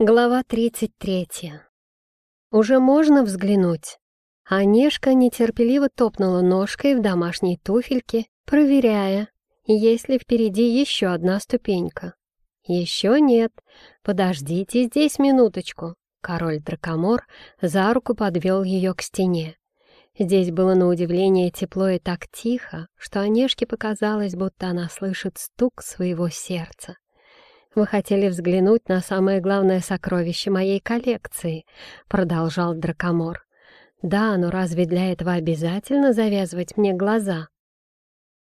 Глава 33. Уже можно взглянуть? Онежка нетерпеливо топнула ножкой в домашней туфельке, проверяя, есть ли впереди еще одна ступенька. Еще нет. Подождите здесь минуточку. Король Дракомор за руку подвел ее к стене. Здесь было на удивление тепло и так тихо, что Онежке показалось, будто она слышит стук своего сердца. «Вы хотели взглянуть на самое главное сокровище моей коллекции», — продолжал Дракомор. «Да, но разве для этого обязательно завязывать мне глаза?»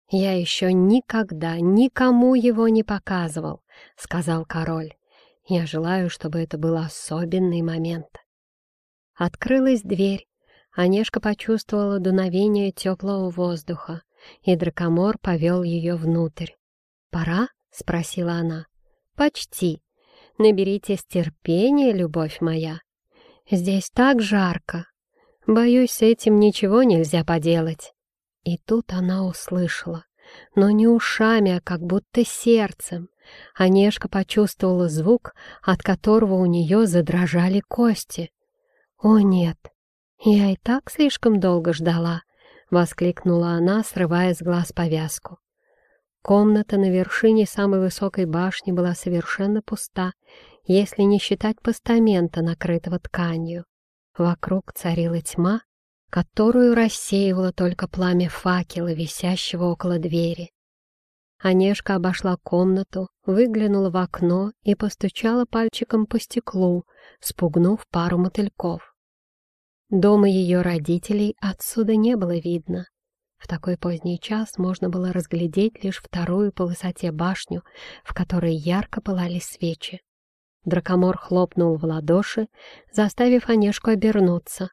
«Я еще никогда никому его не показывал», — сказал король. «Я желаю, чтобы это был особенный момент». Открылась дверь. Онежка почувствовала дуновение теплого воздуха, и дракомор повел ее внутрь. «Пора?» — спросила она. «Почти. Наберитесь терпения, любовь моя. Здесь так жарко. Боюсь, с этим ничего нельзя поделать». И тут она услышала, но не ушами, а как будто сердцем. Онежка почувствовала звук, от которого у нее задрожали кости. «О нет, я и так слишком долго ждала», — воскликнула она, срывая с глаз повязку. Комната на вершине самой высокой башни была совершенно пуста, если не считать постамента, накрытого тканью. Вокруг царила тьма, которую рассеивало только пламя факела, висящего около двери. Онежка обошла комнату, выглянула в окно и постучала пальчиком по стеклу, спугнув пару мотыльков. Дома ее родителей отсюда не было видно. В такой поздний час можно было разглядеть лишь вторую по высоте башню, в которой ярко пылали свечи. Дракомор хлопнул в ладоши, заставив Онежку обернуться.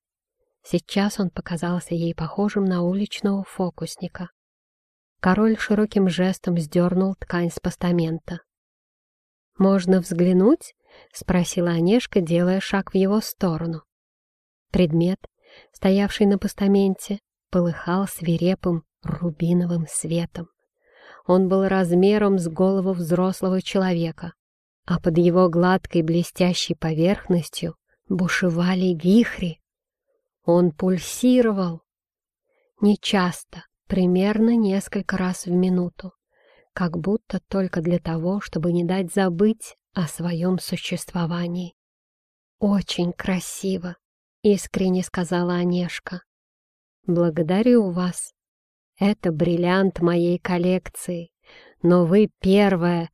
Сейчас он показался ей похожим на уличного фокусника. Король широким жестом сдернул ткань с постамента. «Можно взглянуть?» — спросила Онежка, делая шаг в его сторону. Предмет, стоявший на постаменте, полыхал свирепым рубиновым светом. Он был размером с голову взрослого человека, а под его гладкой блестящей поверхностью бушевали вихри. Он пульсировал. Нечасто, примерно несколько раз в минуту, как будто только для того, чтобы не дать забыть о своем существовании. «Очень красиво», — искренне сказала Онежка. Благодарю вас. Это бриллиант моей коллекции, но вы первая.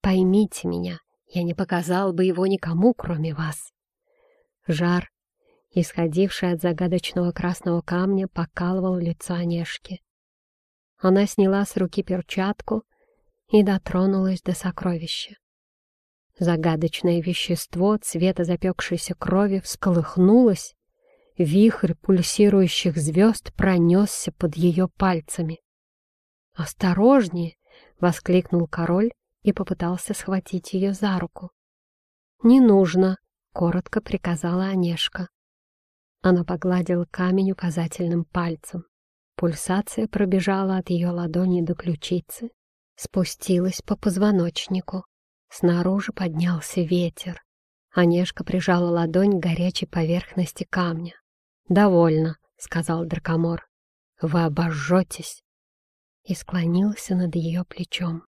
Поймите меня, я не показал бы его никому, кроме вас. Жар, исходивший от загадочного красного камня, покалывал лицо Онежки. Она сняла с руки перчатку и дотронулась до сокровища. Загадочное вещество цвета запекшейся крови всколыхнулось Вихрь пульсирующих звезд пронесся под ее пальцами. «Осторожнее!» — воскликнул король и попытался схватить ее за руку. «Не нужно!» — коротко приказала Онежка. Она погладила камень указательным пальцем. Пульсация пробежала от ее ладони до ключицы, спустилась по позвоночнику. Снаружи поднялся ветер. Онежка прижала ладонь к горячей поверхности камня. «Довольно», — сказал Дракомор. «Вы обожжетесь!» И склонился над ее плечом.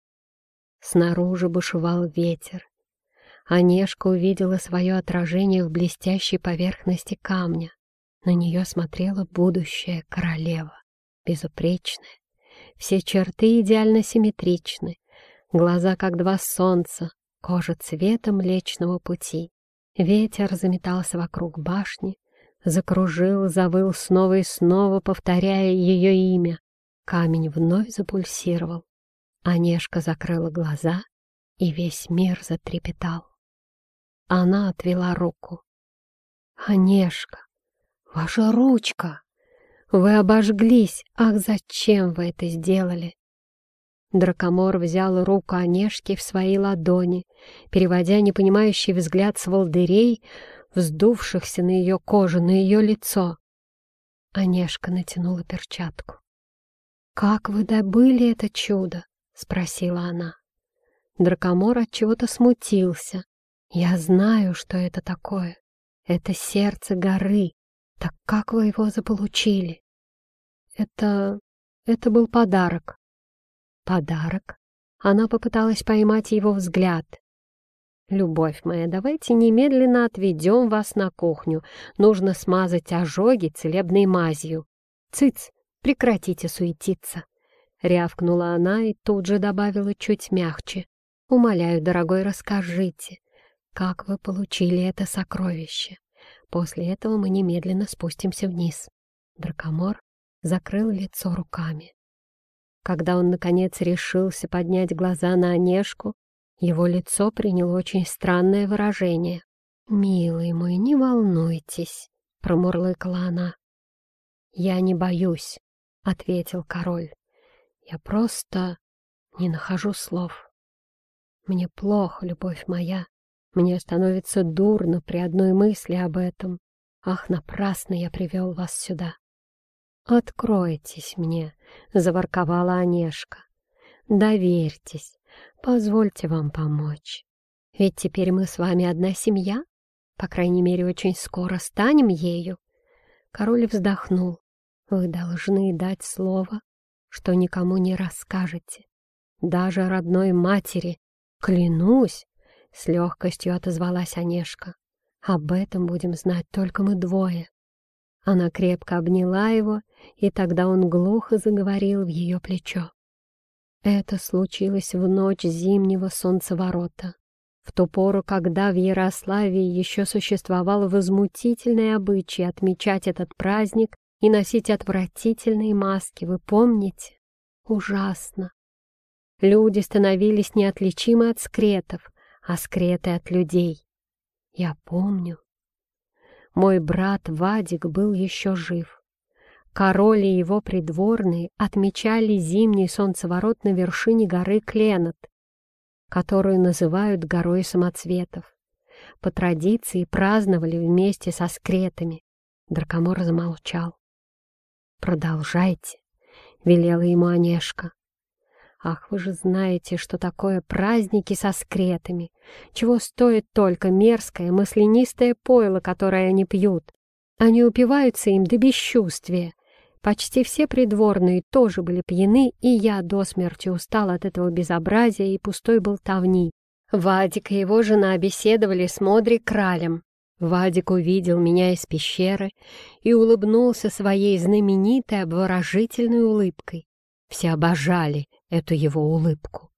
Снаружи бушевал ветер. Онежка увидела свое отражение в блестящей поверхности камня. На нее смотрела будущая королева, безупречная. Все черты идеально симметричны, глаза как два солнца, кожа цвета Млечного Пути. Ветер заметался вокруг башни, закружил, завыл снова и снова, повторяя ее имя. Камень вновь запульсировал. Онежка закрыла глаза, и весь мир затрепетал. Она отвела руку. «Онежка, ваша ручка! Вы обожглись! Ах, зачем вы это сделали?» Дракомор взял руку Онежки в свои ладони, переводя непонимающий взгляд с волдырей вздувшихся на ее кожу, на ее лицо. Онежка натянула перчатку. «Как вы добыли это чудо?» — спросила она. Дракомор от чего-то смутился. Я знаю, что это такое. Это сердце горы. Так как вы его заполучили? Это... это был подарок. Подарок? Она попыталась поймать его взгляд. «Любовь моя, давайте немедленно отведем вас на кухню. Нужно смазать ожоги целебной мазью. Цыц, прекратите суетиться!» Рявкнула она и тут же добавила чуть мягче. «Умоляю, дорогой, расскажите, как вы получили это сокровище?» После этого мы немедленно спустимся вниз. Дракомор закрыл лицо руками. Когда он, наконец, решился поднять глаза на Онежку, его лицо приняло очень странное выражение. «Милый мой, не волнуйтесь», — промурлыкала она. «Я не боюсь», — ответил король. «Я просто не нахожу слов. Мне плохо, любовь моя. Мне становится дурно при одной мысли об этом. Ах, напрасно я привел вас сюда. «Откройтесь мне», — заворковала Онежка. «Доверьтесь, позвольте вам помочь. Ведь теперь мы с вами одна семья, по крайней мере, очень скоро станем ею». Король вздохнул. «Вы должны дать слово, что никому не расскажете, даже родной матери. Клянусь!» — с легкостью отозвалась Онежка. «Об этом будем знать только мы двое». Она крепко обняла его, и тогда он глухо заговорил в ее плечо. Это случилось в ночь зимнего солнцеворота, в ту пору, когда в Ярославии еще существовал возмутительный обычай отмечать этот праздник и носить отвратительные маски, вы помните? Ужасно. Люди становились неотличимы от скретов, а скреты от людей. Я помню. Мой брат Вадик был еще жив. Король и его придворные отмечали зимний солнцеворот на вершине горы Кленот, которую называют горой самоцветов. По традиции праздновали вместе со скретами. Дракомор замолчал. «Продолжайте», — велела ему Онежка. Ах, вы же знаете, что такое праздники со скретами. Чего стоит только мерзкое, маслянистое пойло, которое они пьют. Они упиваются им до бесчувствия. Почти все придворные тоже были пьяны, и я до смерти устал от этого безобразия и пустой болтовни. Вадик и его жена беседовали с Модри Кралем. Вадик увидел меня из пещеры и улыбнулся своей знаменитой обворожительной улыбкой. Все обожали эту его улыбку.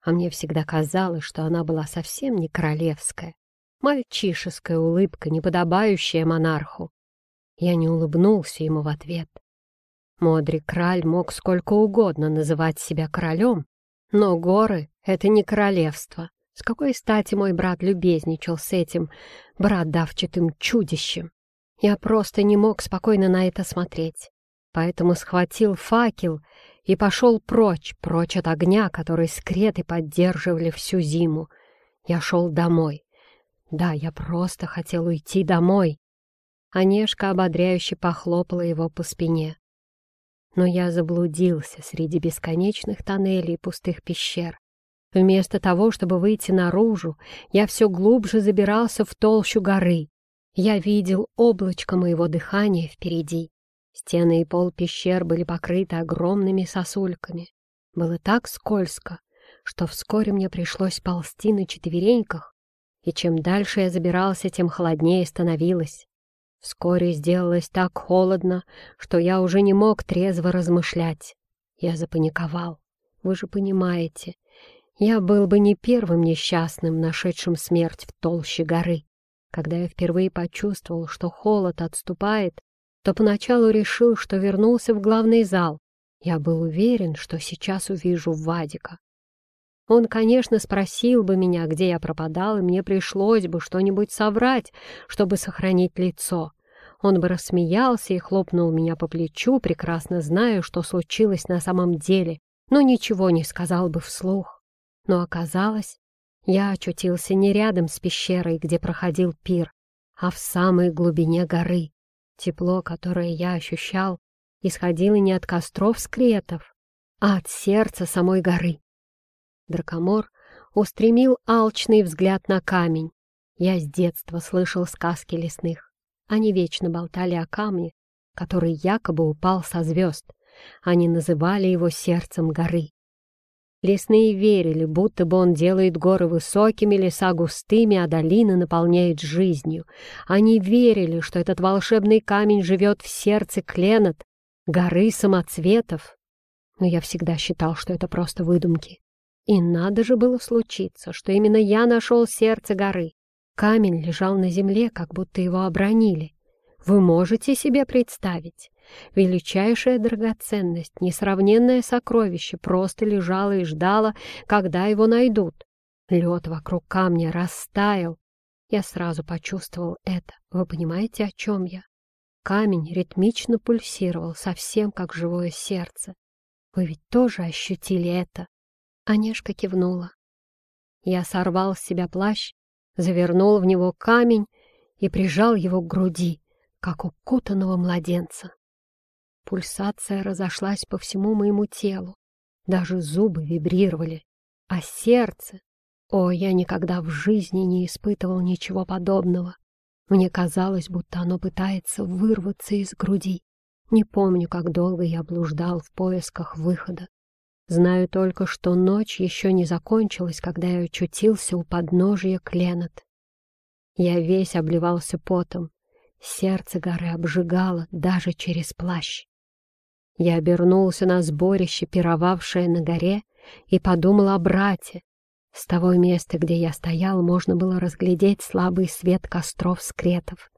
А мне всегда казалось, что она была совсем не королевская. Мальчишеская улыбка, неподобающая монарху. Я не улыбнулся ему в ответ. Мудрый краль мог сколько угодно называть себя королем, но горы — это не королевство. С какой стати мой брат любезничал с этим братдавчатым чудищем? Я просто не мог спокойно на это смотреть, поэтому схватил факел и пошел прочь, прочь от огня, который скреты поддерживали всю зиму. Я шел домой. Да, я просто хотел уйти домой. Онежка ободряюще похлопала его по спине. Но я заблудился среди бесконечных тоннелей и пустых пещер. Вместо того, чтобы выйти наружу, я все глубже забирался в толщу горы. Я видел облачко моего дыхания впереди. Стены и пол пещер были покрыты огромными сосульками. Было так скользко, что вскоре мне пришлось ползти на четвереньках, и чем дальше я забирался, тем холоднее становилось. Вскоре сделалось так холодно, что я уже не мог трезво размышлять. Я запаниковал. Вы же понимаете, я был бы не первым несчастным, нашедшим смерть в толще горы. Когда я впервые почувствовал, что холод отступает, то поначалу решил, что вернулся в главный зал. Я был уверен, что сейчас увижу Вадика. Он, конечно, спросил бы меня, где я пропадал, и мне пришлось бы что-нибудь соврать, чтобы сохранить лицо. Он бы рассмеялся и хлопнул меня по плечу, прекрасно зная, что случилось на самом деле, но ничего не сказал бы вслух. Но оказалось, я очутился не рядом с пещерой, где проходил пир, а в самой глубине горы. Тепло, которое я ощущал, исходило не от костров скретов, а от сердца самой горы. Дракомор устремил алчный взгляд на камень. Я с детства слышал сказки лесных. Они вечно болтали о камне, который якобы упал со звезд. Они называли его сердцем горы. Лесные верили, будто бы он делает горы высокими, леса густыми, а долины наполняет жизнью. Они верили, что этот волшебный камень живет в сердце кленот, горы самоцветов. Но я всегда считал, что это просто выдумки. И надо же было случиться, что именно я нашел сердце горы. Камень лежал на земле, как будто его обронили. Вы можете себе представить? Величайшая драгоценность, несравненное сокровище просто лежало и ждало, когда его найдут. Лед вокруг камня растаял. Я сразу почувствовал это. Вы понимаете, о чем я? Камень ритмично пульсировал, совсем как живое сердце. Вы ведь тоже ощутили это? Онежка кивнула. Я сорвал с себя плащ, завернул в него камень и прижал его к груди, как укутанного младенца. Пульсация разошлась по всему моему телу, даже зубы вибрировали, а сердце... О, я никогда в жизни не испытывал ничего подобного. Мне казалось, будто оно пытается вырваться из груди. Не помню, как долго я блуждал в поисках выхода. Знаю только, что ночь еще не закончилась, когда я очутился у подножия Кленот. Я весь обливался потом. Сердце горы обжигало даже через плащ. Я обернулся на сборище, пировавшее на горе, и подумал о брате. С того места, где я стоял, можно было разглядеть слабый свет костров скретов.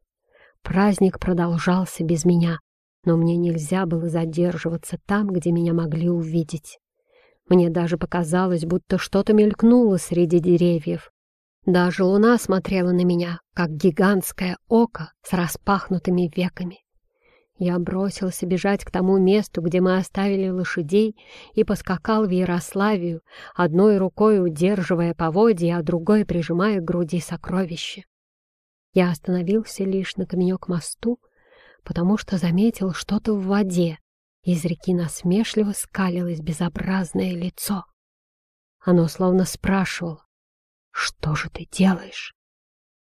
Праздник продолжался без меня, но мне нельзя было задерживаться там, где меня могли увидеть. Мне даже показалось, будто что-то мелькнуло среди деревьев. Даже луна смотрела на меня, как гигантское око с распахнутыми веками. Я бросился бежать к тому месту, где мы оставили лошадей, и поскакал в Ярославию, одной рукой удерживая поводья, а другой прижимая к груди сокровище. Я остановился лишь на каменек мосту, потому что заметил что-то в воде, из реки насмешливо скалилось безобразное лицо. Оно словно спрашивало, «Что же ты делаешь?»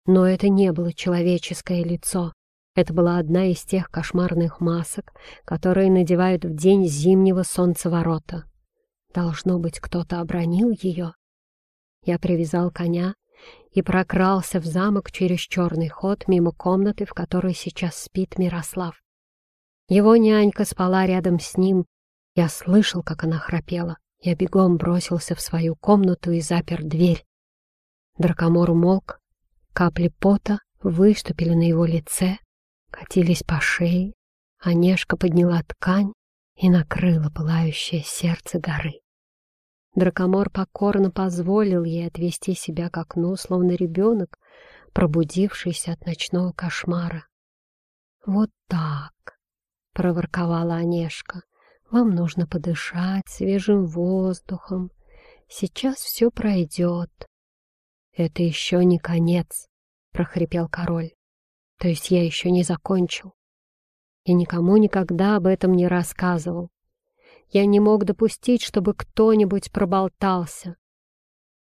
Но это не было человеческое лицо. Это была одна из тех кошмарных масок, которые надевают в день зимнего солнцеворота. Должно быть, кто-то обронил ее. Я привязал коня и прокрался в замок через черный ход мимо комнаты, в которой сейчас спит Мирослав. Его нянька спала рядом с ним. Я слышал, как она храпела. Я бегом бросился в свою комнату и запер дверь. Дракомор умолк. Капли пота выступили на его лице, катились по шее. Онежка подняла ткань и накрыла пылающее сердце горы. Дракомор покорно позволил ей отвести себя к окну, словно ребенок, пробудившийся от ночного кошмара. Вот так проворковала Онежка. «Вам нужно подышать свежим воздухом. Сейчас все пройдет». «Это еще не конец», — прохрипел король. «То есть я еще не закончил. Я никому никогда об этом не рассказывал. Я не мог допустить, чтобы кто-нибудь проболтался.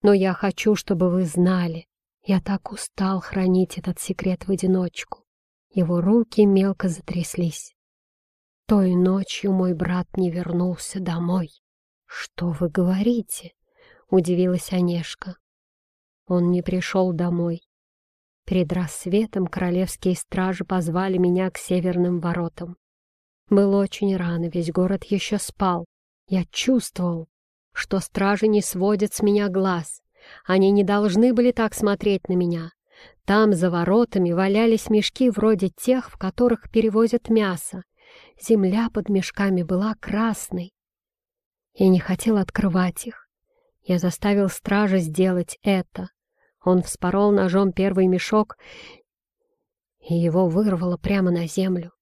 Но я хочу, чтобы вы знали. Я так устал хранить этот секрет в одиночку. Его руки мелко затряслись. Той ночью мой брат не вернулся домой. Что вы говорите? Удивилась Онежка. Он не пришел домой. Перед рассветом королевские стражи позвали меня к северным воротам. Было очень рано, весь город еще спал. Я чувствовал, что стражи не сводят с меня глаз. Они не должны были так смотреть на меня. Там, за воротами, валялись мешки вроде тех, в которых перевозят мясо. Земля под мешками была красной. Я не хотел открывать их. Я заставил стража сделать это. Он вспорол ножом первый мешок, и его вырвало прямо на землю.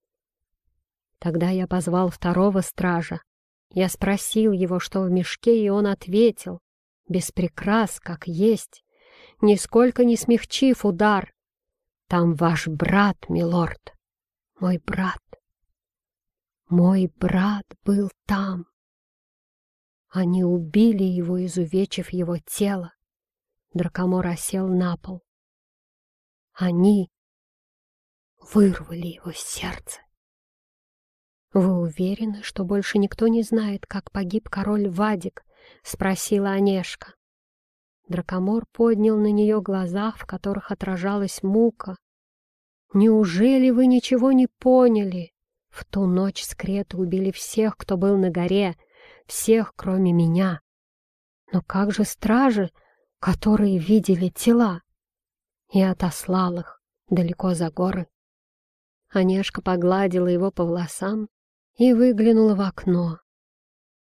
Тогда я позвал второго стража. Я спросил его, что в мешке, и он ответил, без прикрас, как есть, нисколько не смягчив удар. «Там ваш брат, милорд, мой брат». Мой брат был там. Они убили его, изувечив его тело. Дракомор осел на пол. Они вырвали его сердце. «Вы уверены, что больше никто не знает, как погиб король Вадик?» — спросила Онежка. Дракомор поднял на нее глаза, в которых отражалась мука. «Неужели вы ничего не поняли? В ту ночь скреты убили всех, кто был на горе, всех, кроме меня. Но как же стражи, которые видели тела?» И отослал их далеко за горы. Онежка погладила его по волосам и выглянула в окно.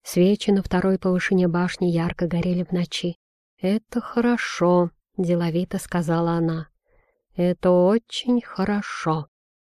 Свечи на второй по башни ярко горели в ночи. «Это хорошо», — деловито сказала она. «Это очень хорошо».